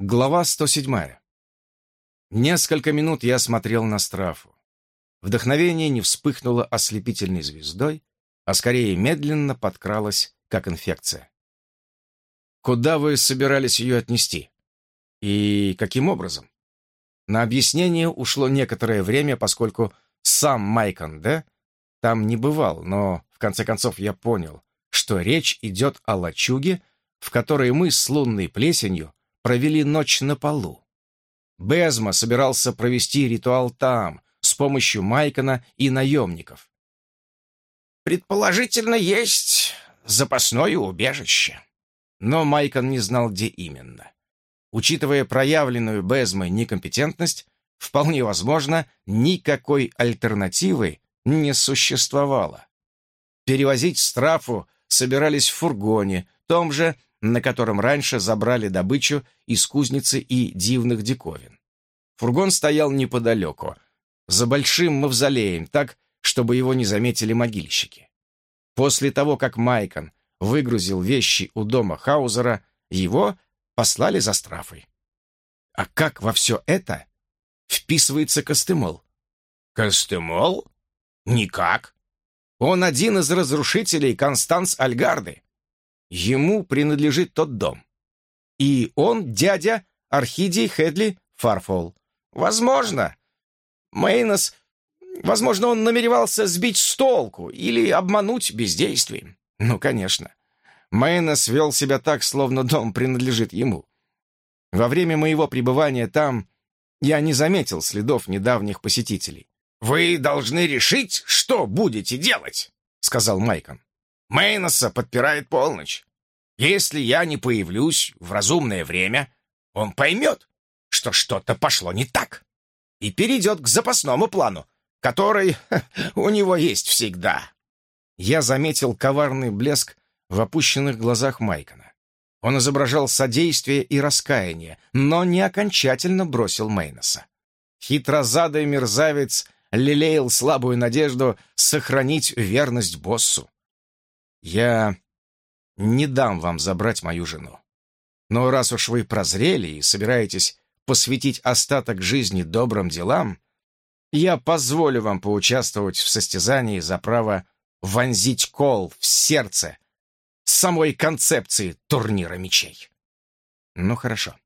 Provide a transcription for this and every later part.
Глава 107. Несколько минут я смотрел на страфу. Вдохновение не вспыхнуло ослепительной звездой, а скорее медленно подкралось, как инфекция. Куда вы собирались ее отнести? И каким образом? На объяснение ушло некоторое время, поскольку сам Майкон Д. там не бывал, но в конце концов я понял, что речь идет о лачуге, в которой мы с лунной плесенью провели ночь на полу. Безма собирался провести ритуал там, с помощью Майкона и наемников. «Предположительно, есть запасное убежище». Но Майкон не знал, где именно. Учитывая проявленную Безмой некомпетентность, вполне возможно, никакой альтернативы не существовало. Перевозить страфу собирались в фургоне, том же, на котором раньше забрали добычу из кузницы и дивных диковин. Фургон стоял неподалеку, за большим мавзолеем, так, чтобы его не заметили могильщики. После того, как Майкон выгрузил вещи у дома Хаузера, его послали за страфой. А как во все это вписывается Костымол? Костымол? Никак. Он один из разрушителей Констанс Альгарды. Ему принадлежит тот дом. И он дядя Архидий Хедли Фарфол. Возможно. Мейнос... Возможно, он намеревался сбить с толку или обмануть бездействием. Ну, конечно. Мейнос вел себя так, словно дом принадлежит ему. Во время моего пребывания там я не заметил следов недавних посетителей. «Вы должны решить, что будете делать», — сказал Майкон. Мейноса подпирает полночь. Если я не появлюсь в разумное время, он поймет, что что-то пошло не так, и перейдет к запасному плану, который у него есть всегда. Я заметил коварный блеск в опущенных глазах Майкона. Он изображал содействие и раскаяние, но не окончательно бросил Мейноса. Хитрозадый мерзавец лелеял слабую надежду сохранить верность боссу. Я не дам вам забрать мою жену. Но раз уж вы прозрели и собираетесь посвятить остаток жизни добрым делам, я позволю вам поучаствовать в состязании за право вонзить кол в сердце самой концепции турнира мечей. Ну хорошо.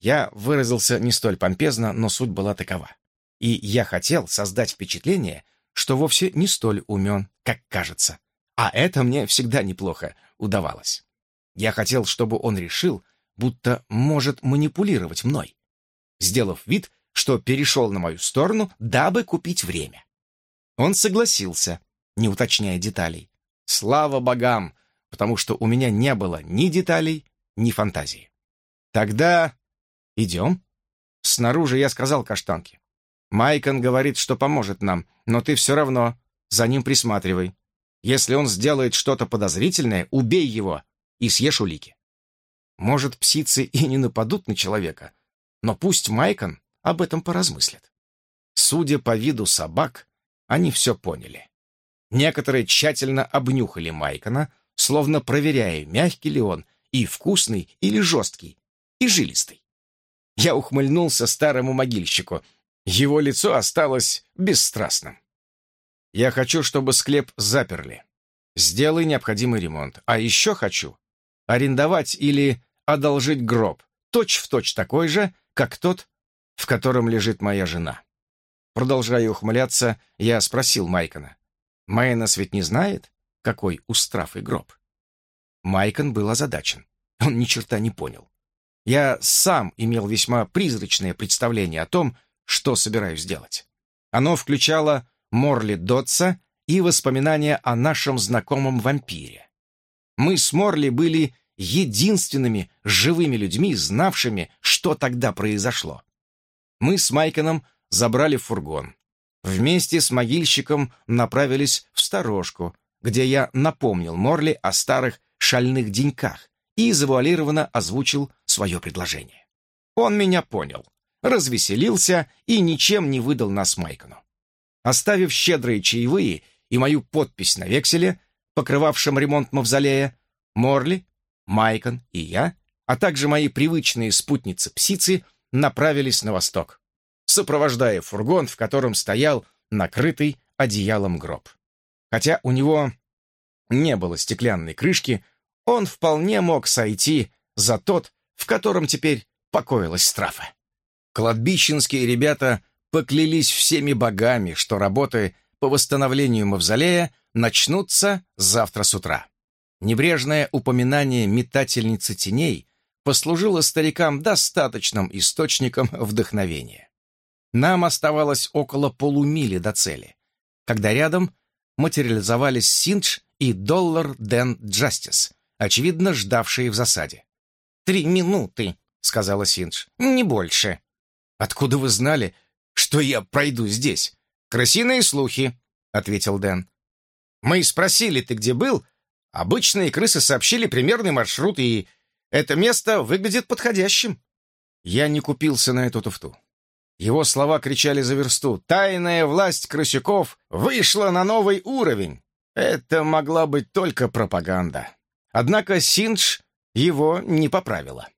Я выразился не столь помпезно, но суть была такова. И я хотел создать впечатление, что вовсе не столь умен, как кажется. А это мне всегда неплохо удавалось. Я хотел, чтобы он решил, будто может манипулировать мной, сделав вид, что перешел на мою сторону, дабы купить время. Он согласился, не уточняя деталей. Слава богам, потому что у меня не было ни деталей, ни фантазии. Тогда идем. Снаружи я сказал каштанке. Майкон говорит, что поможет нам, но ты все равно за ним присматривай. Если он сделает что-то подозрительное, убей его и съешь улики. Может, псицы и не нападут на человека, но пусть Майкон об этом поразмыслит. Судя по виду собак, они все поняли. Некоторые тщательно обнюхали Майкона, словно проверяя, мягкий ли он, и вкусный или жесткий, и жилистый. Я ухмыльнулся старому могильщику. Его лицо осталось бесстрастным. Я хочу, чтобы склеп заперли. Сделай необходимый ремонт. А еще хочу арендовать или одолжить гроб, точь-в-точь точь такой же, как тот, в котором лежит моя жена. Продолжая ухмыляться, я спросил Майкона. Майнос ведь не знает, какой у страфы гроб? Майкон был озадачен. Он ни черта не понял. Я сам имел весьма призрачное представление о том, что собираюсь делать. Оно включало Морли Дотса и воспоминания о нашем знакомом вампире. Мы с Морли были единственными живыми людьми, знавшими, что тогда произошло. Мы с Майконом забрали фургон. Вместе с могильщиком направились в сторожку, где я напомнил Морли о старых шальных деньках и завуалированно озвучил свое предложение. Он меня понял, развеселился и ничем не выдал нас Майкону. Оставив щедрые чаевые и мою подпись на векселе, покрывавшем ремонт мавзолея, Морли, Майкон и я а также мои привычные спутницы-псицы направились на восток, сопровождая фургон, в котором стоял накрытый одеялом гроб. Хотя у него не было стеклянной крышки, он вполне мог сойти за тот, в котором теперь покоилась страфа. Кладбищенские ребята поклялись всеми богами, что работы по восстановлению мавзолея начнутся завтра с утра. Небрежное упоминание метательницы теней послужило старикам достаточным источником вдохновения. Нам оставалось около полумили до цели, когда рядом материализовались Синдж и Доллар Дэн Джастис, очевидно, ждавшие в засаде. «Три минуты», — сказала Синдж, — «не больше». «Откуда вы знали, что я пройду здесь?» «Крысиные слухи», — ответил Дэн. «Мы спросили, ты где был? Обычные крысы сообщили примерный маршрут, и это место выглядит подходящим». Я не купился на эту туфту. Его слова кричали за версту. «Тайная власть крысюков вышла на новый уровень!» Это могла быть только пропаганда. Однако Синдж его не поправила.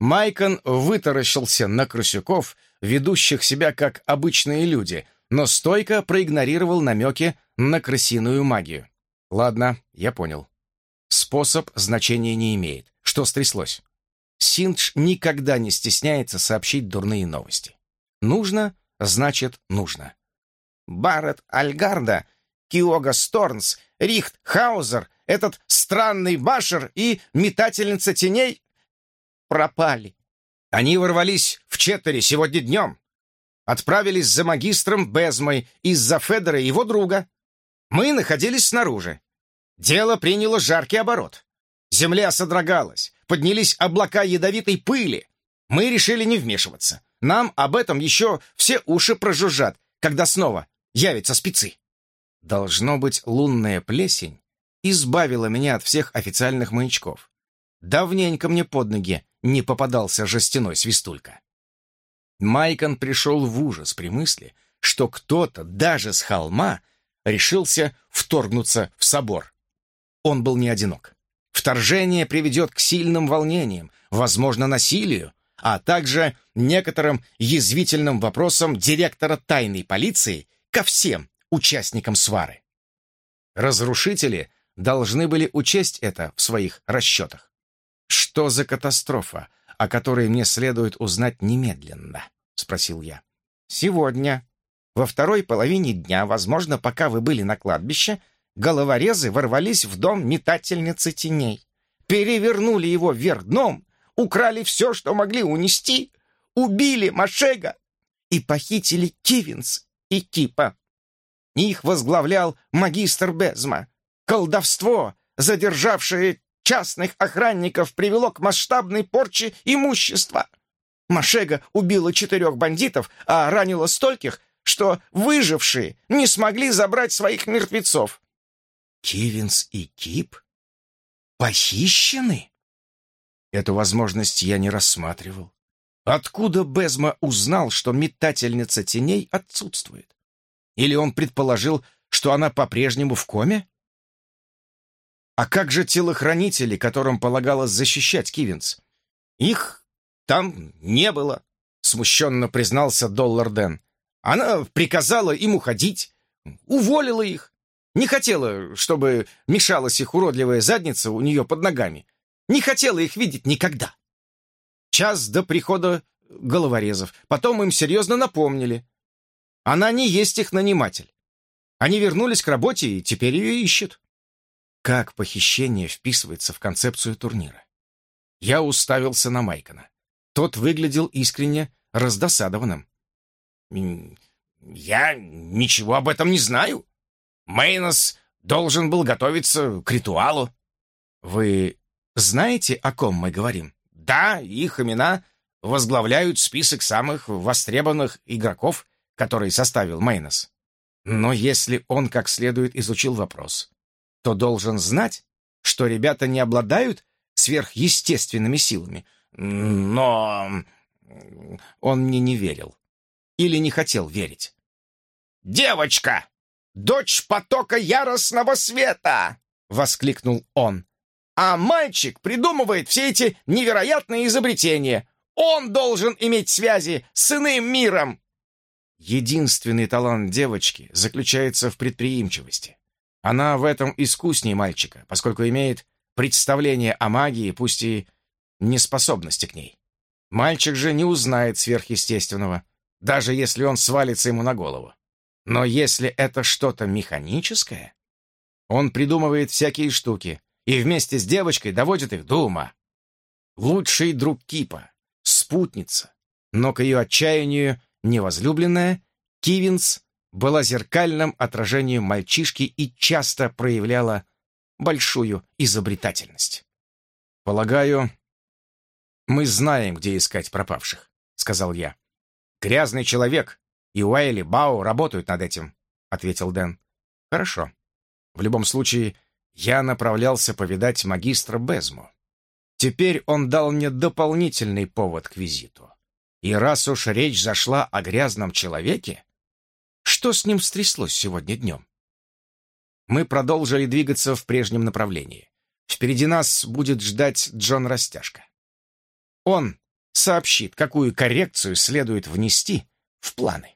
Майкон вытаращился на крысюков, ведущих себя как обычные люди, но стойко проигнорировал намеки на крысиную магию. Ладно, я понял. Способ значения не имеет. Что стряслось? Синдж никогда не стесняется сообщить дурные новости. Нужно, значит, нужно. Барретт Альгарда, Киога Сторнс, Рихт Хаузер, этот странный башер и метательница теней пропали. Они ворвались в Четтере сегодня днем. Отправились за магистром Безмой из-за Федора и его друга. Мы находились снаружи. Дело приняло жаркий оборот. Земля содрогалась, поднялись облака ядовитой пыли. Мы решили не вмешиваться. Нам об этом еще все уши прожужжат, когда снова явятся спецы. Должно быть, лунная плесень избавила меня от всех официальных маячков. Давненько мне под ноги не попадался жестяной свистулька. Майкон пришел в ужас при мысли, что кто-то даже с холма решился вторгнуться в собор. Он был не одинок. Вторжение приведет к сильным волнениям, возможно, насилию, а также некоторым язвительным вопросам директора тайной полиции ко всем участникам свары. Разрушители должны были учесть это в своих расчетах. Что за катастрофа, о которой мне следует узнать немедленно? Спросил я. Сегодня, во второй половине дня, возможно, пока вы были на кладбище, головорезы ворвались в дом метательницы теней, перевернули его вверх дном, украли все, что могли унести, убили Машега и похитили Кивинс и Кипа. Их возглавлял магистр Безма. Колдовство, задержавшее частных охранников, привело к масштабной порче имущества. Машега убила четырех бандитов, а ранила стольких, что выжившие не смогли забрать своих мертвецов. Кивинс и Кип? Похищены? Эту возможность я не рассматривал. Откуда Безма узнал, что метательница теней отсутствует? Или он предположил, что она по-прежнему в коме? А как же телохранители, которым полагалось защищать Кивинс? Их там не было, смущенно признался Доллар Дэн. Она приказала им уходить, уволила их. Не хотела, чтобы мешалась их уродливая задница у нее под ногами. Не хотела их видеть никогда. Час до прихода головорезов. Потом им серьезно напомнили. Она не есть их наниматель. Они вернулись к работе и теперь ее ищут. Как похищение вписывается в концепцию турнира? Я уставился на Майкона. Тот выглядел искренне раздосадованным. «Я ничего об этом не знаю. Мейнос должен был готовиться к ритуалу». «Вы знаете, о ком мы говорим?» «Да, их имена возглавляют список самых востребованных игроков, который составил Мейнос. Но если он как следует изучил вопрос, то должен знать, что ребята не обладают сверхъестественными силами. Но он мне не верил. Или не хотел верить. «Девочка! Дочь потока яростного света!» — воскликнул он. А мальчик придумывает все эти невероятные изобретения. Он должен иметь связи с иным миром. Единственный талант девочки заключается в предприимчивости. Она в этом искуснее мальчика, поскольку имеет представление о магии, пусть и неспособности к ней. Мальчик же не узнает сверхъестественного, даже если он свалится ему на голову. Но если это что-то механическое, он придумывает всякие штуки и вместе с девочкой доводит их до ума. Лучший друг Кипа, спутница, но к ее отчаянию невозлюбленная, Кивинс была зеркальным отражением мальчишки и часто проявляла большую изобретательность. «Полагаю, мы знаем, где искать пропавших», — сказал я. «Грязный человек и Уайли Бау работают над этим», — ответил Дэн. «Хорошо. В любом случае, я направлялся повидать магистра Безму. Теперь он дал мне дополнительный повод к визиту. И раз уж речь зашла о грязном человеке, что с ним стряслось сегодня днем? Мы продолжили двигаться в прежнем направлении. Впереди нас будет ждать Джон Растяжка. Он сообщит, какую коррекцию следует внести в планы.